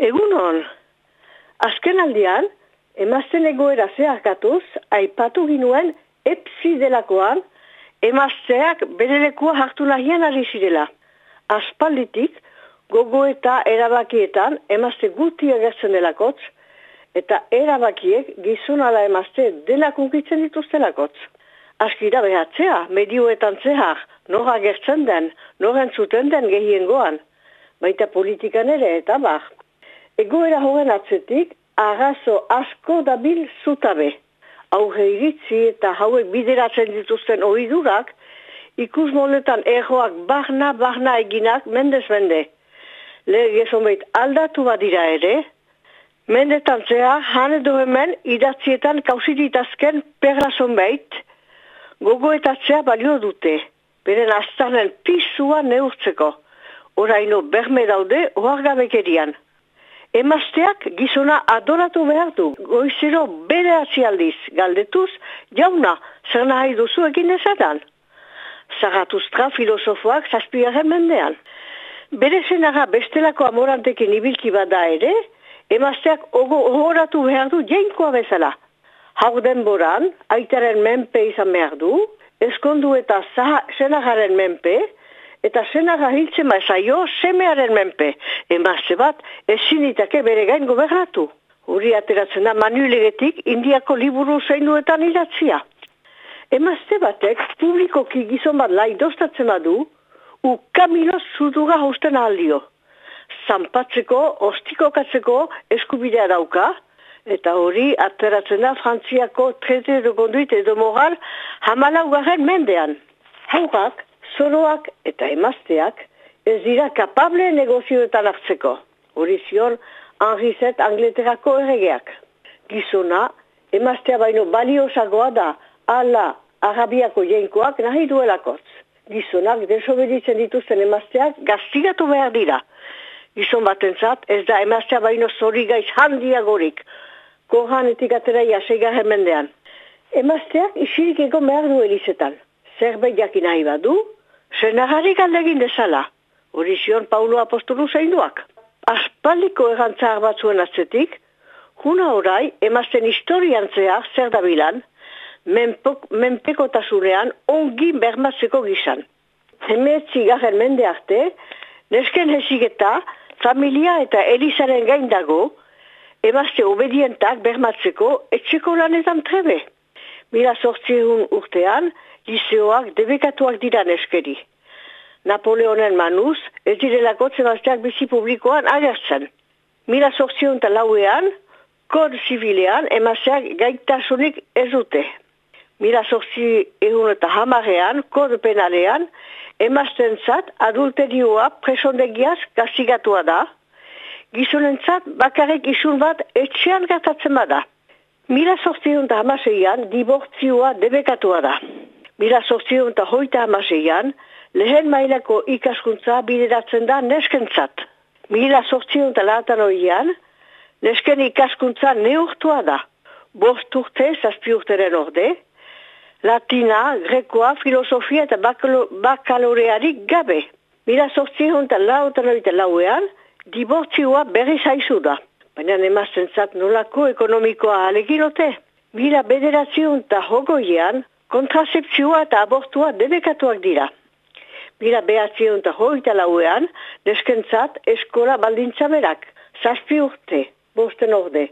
Egun hon, azken aldian, emazten egoera zeharkatuz, aipatu ginuen epsi delakoan, emazteak berelekua hartu nahian ari zirela. Aspalditik, gogo eta erabakietan emazte guti agertzen delakotz, eta erabakiek gizonala emazte delakunkitzen dituztelakotz. Askira behatzea, medioetan zehar, nora gertzen den, noren zuten den gehiengoan, baita politikan ere eta bar. Egoera horren atzetik, arazo asko dabil zutabe. Auge iritzi eta hauek bideratzen dituzten ohidurak, ikus moletan erroak barna-barna eginak mendez mende. Lege zonbait aldatu badira ere, mendetan zea han hemen idatzietan kausiditazken perra zonbait, gogoetatzea balio dute, beren aztanen pisua neurtzeko, oraino berme daude oargabekerian. Emazteak gizona adoratu behar du. Goizero bere atzialdiz galdetuz, jauna, zer nahi duzu egin ezadan. Zagatuztra filosofoak zazpiaren mendean. Bere zenaga bestelako amorantekin ibilki bada ere, emazteak ogo horatu behar du jainkoa bezala. Hau denboran, aitaren menpe izan behar du, eskondu eta zenagaren menpe, eta senaga hiltzen maizaio semearen menpe. Emazte bat, ezin itake bere gain gobernatu. Huri ateratzen da manuilegetik indiako liburu zeinuetan idatzia. Emazte batek publikoki gizon bat lai dostatzen badu, u kamilo zuduga hausten aldio. Zampatzeko, ostikokatzeko eskubidea dauka, eta hori ateratzen da frantziako trete edo konduit edo moral hamalau garen mendean. Haugak, zoroak eta emazteak ez dira kapable negozioetan hartzeko. Hori zion, Henrizet Angleterako erregeak. Gizona, emaztea baino baliosagoa da, ala arabiako jeinkoak nahi duelakotz. Gizonak desobeditzen dituzten emazteak gaztigatu behar dira. Gizon batentzat ez da emaztea baino zori gaiz handiagorik. Kohanetik atera jasega hemendean. Emazteak isirik egon behar du elizetan. Zerbait jakin nahi badu, Senagari galdegin dezala, hori zion Paulo Apostolu zeinduak. Aspaldiko egantzar batzuen atzetik, juna orai emazten historian zehar zer da bilan, menpekotasunean ongi bermatzeko gizan. Hemetzi garen mende arte, nesken heziketa, familia eta elizaren gain dago, emazte obedientak bermatzeko etxeko lanetan trebe. Mila sortziehun urtean, liseoak debekatuak dira neskeri. Napoleonen manuz, ez direlako zemazteak bizi publikoan agertzen. Mila sortzion eta lauean, kod zibilean emazteak gaitasunik ez dute. Mila sortzi egun eta hamarean, kod penalean, emazten zat adulterioa presondegiaz gazigatua da, gizonen zat bakarrik izun bat etxean gertatzen bada. Mila sortzion eta hamaseian, dibortzioa debekatua da. Mila sortzion eta hoita hamaseian, lehen mailako ikaskuntza bideratzen da neskentzat. Mila sortzion eta lahatan oian, nesken ikaskuntza neurtua da. Bost urte, zazpi urteren orde, latina, grekoa, filosofia eta bakalorearik gabe. Mila sortzion eta lahatan oita lauean, dibortzioa berri zaizu da. Baina emazten zat nolako ekonomikoa aleginote. Mila bederatzion eta hogoian, kontraseptzioa eta abortua debekatuak dira. Bila behatzion eta hoita lauean, neskentzat eskola baldintza berak, zazpi urte, bosten orde,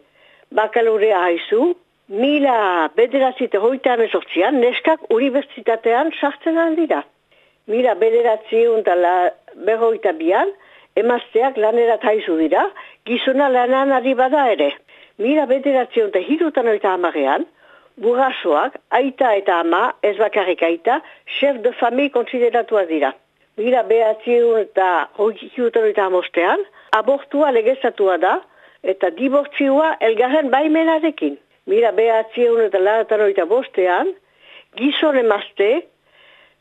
bakalorea haizu, mila bederatzi eta hoita amezortzian, neskak universitatean sartzen aldira. Mila bederatzion eta berroita bian, emazteak lanerat haizu dira, gizona lanan ari bada ere. Mila bederatzion eta hirutan oita amarean, Burasoak, aita eta ama, ez bakarrik aita, chef de famille konsideratua dira. Mila behatziun eta hoikiutan eta amostean, abortua legezatua da, eta dibortzioa elgarren baimenarekin. Mila behatziun eta laratan eta bostean, gizon emazte,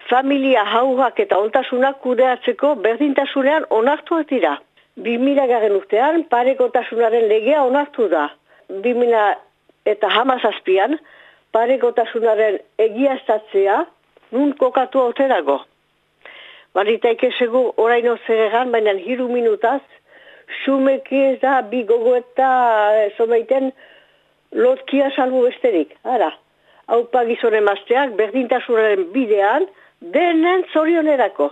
familia haurak eta ontasunak kudeatzeko berdintasunean onartuak dira. Bi mila garen urtean, parekotasunaren legea onartu da. Bi mila eta hamazazpian, parekotasunaren egiaztatzea nun kokatu oterago. Balitaik esegu oraino zeregan, baina hiru minutaz, sumeki ez da bi gogo eta zomeiten lotkia salbu besterik. Ara, hau pagizone mazteak berdintasunaren bidean denen zorionerako.